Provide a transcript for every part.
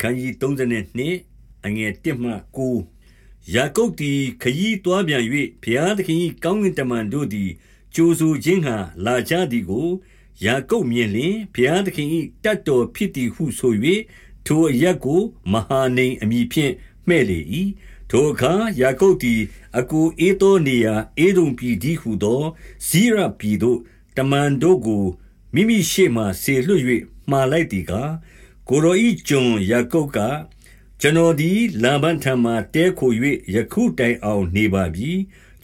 ခန်းကြီး32အငယ်1မှ9ယာကုပ်သည်ခရီးတွားပြန်၍ဘုရားသခင်၏ကောင်းကင်တမန်တို့သည်ကြိုဆိုခြင်းဟာလာကြသည်ကိုယာကုပ်မြင်လျင်ဘုရားသခင်၏တတ်တော်ဖြစ်သည်ဟုဆို၍ထိုအရက်ကိုမဟာနေအမည်ဖြင့်မှဲ့လေ၏ထိုအခါယာကုပ်သည်အကူအေသောနေရာအေဒုံပြည်သည်ဟုသောဇိရပြည်သို့တမန်တို့ကိုမိမိရှေ့မှဆေလွှတ်၍မှားလိုက်သည်ကား ကိုရောဤကျွန်ယာကုပ်ကကျွန်တော်သည်လာဗန်ထံမှတဲခို၍ယခုတိုင်အောင်နေပါပြီ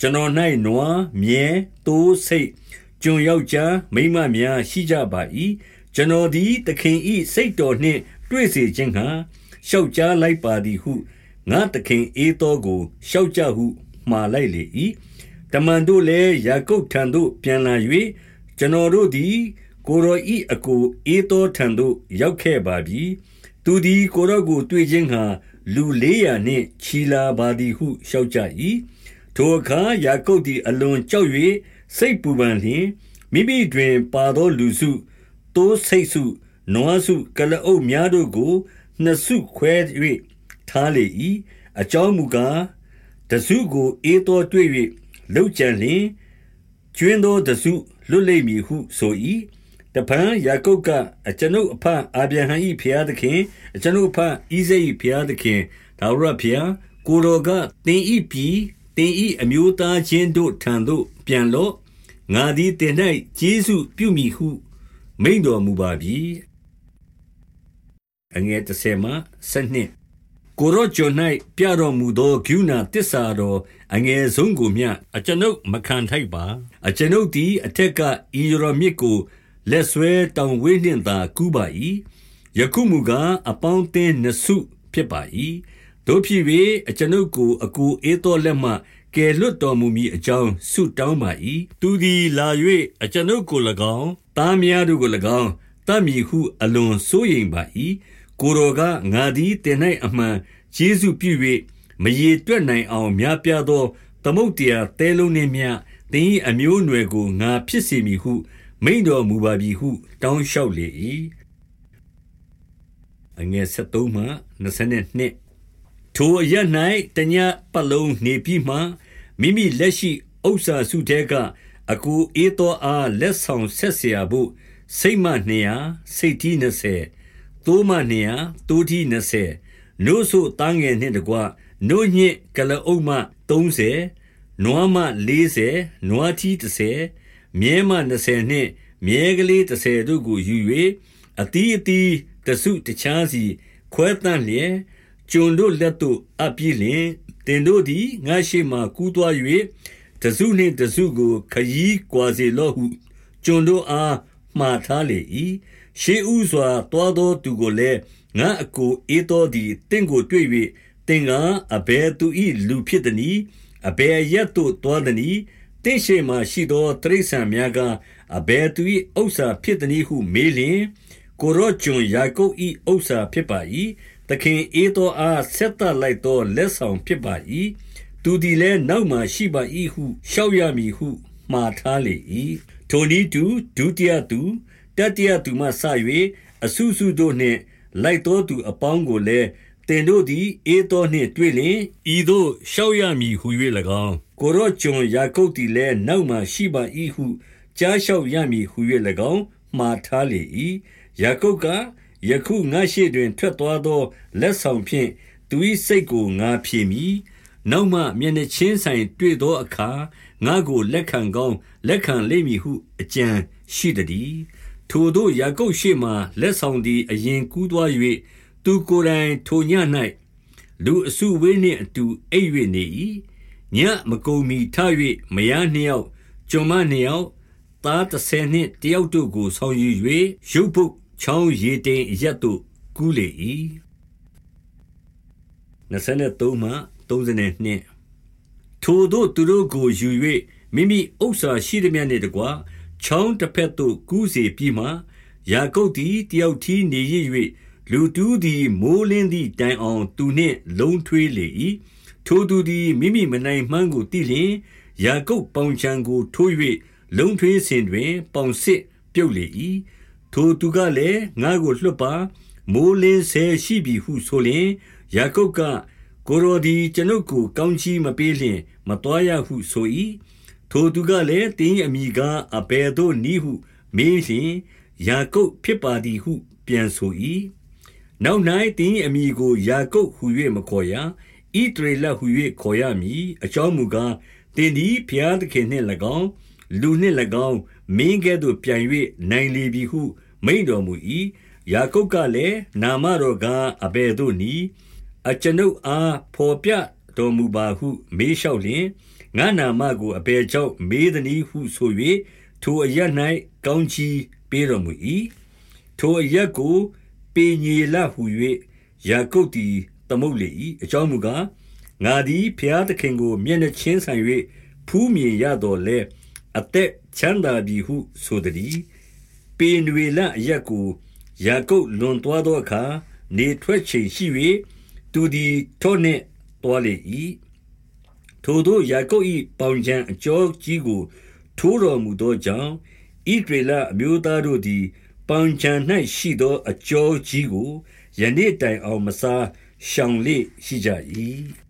ကျွန်တော်၌နွားမြဲတိုးစိတ်ကျွန်ယောက်ျားမိန်းမများရှိကြပါ၏ကျွန်တော်သည်သခင်ဤစိတ်တော်နှင့် တွေ့စေခြင်းဟံရှောက်ကြားလိုက်ပါသည်ဟုငါသခင်အေသောကိုရှောက်ကြဟုမှားလိုက်လေ၏တမန်တို့လည်းယာကုပ်ထံသို့ပြန်လာ၍ကျွန်တော်တို့သည် ကိုရောဤအကိုအေသောထံသို့ ရောက်ခဲ့ပါပြီ သူသည် ကိုရောကို တွေ့ခြင်းဟာလူ400နှင့် ချီလာပါသည်ဟု လျှောက်ကြ၏ထိုအခါ ယာကုပ်သည် အလွန်ကြောက်၍စိတ်ပူပန်လျင် မိမိတွင်ပါသောလူစုတိုးစိတ်စု နွားစုကလအုပ်များတို့ကို နှစ်စုခွဲ၍ထားလေ၏အကြောင်းမူကား တစုကိုအေးတော်တွေ့၍လှုပ်ကြံလျင်ကျွင်းသောတစု လွတ်လိမ့်မည်ဟု ဆို၏ တပန်ယာကုပ်ကအကျွန်ုပ်အဖအာဗြဟံ၏ဖျားသခင်အကျွန်ုပ်အဖဣဇိ၏ဖျားသခင်ဒါဝရဖျားကိုတော်ကတင်ဤပြည်တင်ဤအမျိုးသားချင်းတို့ထံသို့ပြန်လော့ငါသည်တင်၌ကျေးဇူးပြုမိဟု မိန်တော်မူပါပြီအငယ်30မှ12ကိုရောကျွန်၌ပြတော်မူသောဂုဏတစ္ဆာတော်အငယ်ဆုံးကိုမျှအကျွန်ုပ်မခံထိုက်ပါ အကျွန်ုပ်သည်အထက်ကဤရောမြစ်ကို လက်ဆွဲတောင်ဝေးနှင့်သာကူးပါ၏ယခုမူကားအပေါင်းအသင်းနှစုဖြစ်ပါ၏တို့ဖြစ်၍အကျွန်ုပ်ကိုအကူအေးတော်လက်မှကယ်လွတ်တော်မူမည်အကြောင်းဆုတောင်းပါ၏သူသည်လာ၍အကျွန်ုပ်ကို၎င်းသားများတို့ကို၎င်းတတ်မည်ဟုအလွန်စိုးရိမ်ပါ၏ကိုတော်ကငါသည်တင်၌အမှန်ယေရှုပြု၍မရေတွက်နိုင်အောင်များပြားသောသမုတ်တရားတဲလုံးနှင့်မြတင်း၏အမျိုးအနွယ်ကိုငါဖြစ်စေမည်ဟု မိန်တော်မူပါပြီဟု တောင်းလျှောက်လေ၏အငယ်73မှ22ထိုအရ၌တညပတ်လုံးနေပြီးမှမိမိလက်ရှိဥစ္စာစုတဲကအကူအေးတော်အားလက်ဆောင်ဆက်เสียဖို့စိတ်မ200စိတ်ကြီး20သိုးမ200သိုးကြီး20နို့ဆိုတန်းငယ်နှင့်တကွနို့ညစ်ကလအုပ်မ30နွားမ40နွားထီး30 မြဲမ20နှင့် မြဲကလေး30တို့ကိုယူ၍အတီးအတီးတစုတခြားစီခွဲတန့်လျက်ကျွန်တို့လက်သို့အပ်ပြီးလျင်တင်တို့သည်ငါရှိမှကူးသွား၍တစုနှင့်တစုကိုခยีကွာစေလော့ဟုကျွန်တို့အားမှားထားလေ၏ရှေးဥစွာတွားသောသူကိုလည်းငါအကိုအေးတော်သည်တင့်ကိုတွေ့၍တင်ကအဘယ်သူ၏လူဖြစ်သည်။အဘယ်ရက်သို့တွားသည် တင့်ရှိမှရှိသောတရိษံများကအဘယ်သူ၏ဥစ္စာဖြစ်သည်ဟုမေးလျင်ကိုရောကျွန်ယာကုပ်၏ဥစ္စာဖြစ်ပါ၏သခင်အေးသောအားဆက်တလိုက်သောလက်ဆောင်ဖြစ်ပါ၏သူသည်လည်းနောက်မှရှိပါ၏ဟုရှောက်ရမည်ဟုမှားထားလေ၏ထိုနည်းတူဒုတိယသူတတိယသူမှဆ၍အဆုစုတို့နှင့်လိုက်သောသူအပေါင်းကိုလည်း တင်တို့သည်အေးသောနှင့်တွေ့လျင် ဤသို့ရှောက်ရမည်ဟု၍၎င်း ကိုရောကျွန်ယာကုပ်သည်လည်း နောက်မှရှိပါ၏ဟု ကြားလျှောက်ရမည်ဟု၍၎င်း မှားထားလေ၏ယာကုပ်က ယခုငါရှိတွင် ထွက်သွားသော လက်ဆောင်ဖြင့် သူ၏စိတ်ကို ငါဖြေမည် နောက်မှ မျက်နှချင်းဆိုင်တွေ့သောအခါ ငါကို လက်ခံကောင်း လက်ခံလိမ့်မည်ဟု အကြံရှိသည်ထိုတို့ ယာကုပ်ရှိမှလက်ဆောင်သည် အရင်ကူးသွား၍ သူကိုယ်တိုင်ထိုည၌လူအစုဝေးနှင့်အတူအိပ်၍နေ၏ညမကုံမီထ၍မယားနှစ်ယောက်ကျွန်မနှစ်ယောက်သား30နှင့်တယောက်တို့ကိုဆောင်ယူ၍ရုပ်ပုတ်ချောင်းရေတိမ်ရက်သို့ကူးလေ၏23မှ32ထိုတို့သူတို့ကိုယူ၍မိမိဥစ္စာရှိသည်များနှင့်တကွချောင်းတစ်ဖက်သို့ကူးစေပြီးမှယာကုပ်သည်တယောက်ထီးနေရ၍ လူတူးသည်မိုးလင်းသည့်တိုင်အောင် သူနှင့်လုံးထွေးလေ၏ထိုသူသည်မိမိမနိုင်မှန်းကိုသိလျင်ယာကုပ်ပေါင်ချံကို ထိုး၍လုံးထွေးစဉ်တွင် ပေါင်စစ်ပြုတ်လေ၏ထိုသူကလည်းငါကိုလွတ်ပါမိုးလင်းဆဲရှိပြီဟုဆိုလျင်ယာကုပ်ကကိုရိုဒီကျွန်ုပ်ကိုကောင်းချီးမပေးလျင် မတော်ရဟုဆို၏ထိုသူကလည်းတင်းအမိကားအဘယ်သို့နည်းဟု မေးလျင်ယာကုပ်ဖြစ်ပါသည်ဟု ပြန်ဆို၏ နောက်၌တင်းအမိကို ယာကုပ်ဟု၍မခေါ်ရဣတရေလဟု၍ခေါ်ရမည် အကြောင်းမူကားတင်းသည်ဖျားသခင်နှင့်၎င်း လူနှင့်၎င်း မင်းကဲ့သို့ ပြန်၍နိုင်လေပြီဟု မိန်တော်မူ၏ယာကုပ်ကလည်း နာမတော်ကား အဘယ်သို့နည်း အကျွန်ုပ်အားဖော်ပြတော်မူပါဟု မေးလျှောက်လျင် ငါနာမကို အဘယ်ကြောင့် မေးသည်ဟုဆို၍ထိုအရ၌ကောင်းချီးပေးတော်မူ၏ထိုအရက်ကို ပေညေလဟု၍ယာကုပ်သည်သမုတ်လေ၏အကြောင်းမူကားငါသည်ဖျားသခင်ကို မျက်နှချင်းဆိုင်၍ဖူးမြင်ရတော်လဲအသက်ချမ်းသာပြီဟုဆိုသည်ပေနွေလအရက်ကိုယာကုပ်လွန်သွားသောအခါနေထွက်ချိန်ရှိ၍သူသည်ထောနှင့်တွားလေ၏ထိုတို့ယာကုပ်၏ပေါင်ချံအကျော်ကြီးကို ထိုးတော်မူသောကြောင့်ဣဒေလအမျိုးသားတို့သည် ပေါင်ချံ၌ရှိသော အကျော်ကြီးကို ယနေ့တိုင်အောင် မစားရှောင်လေရှိကြ၏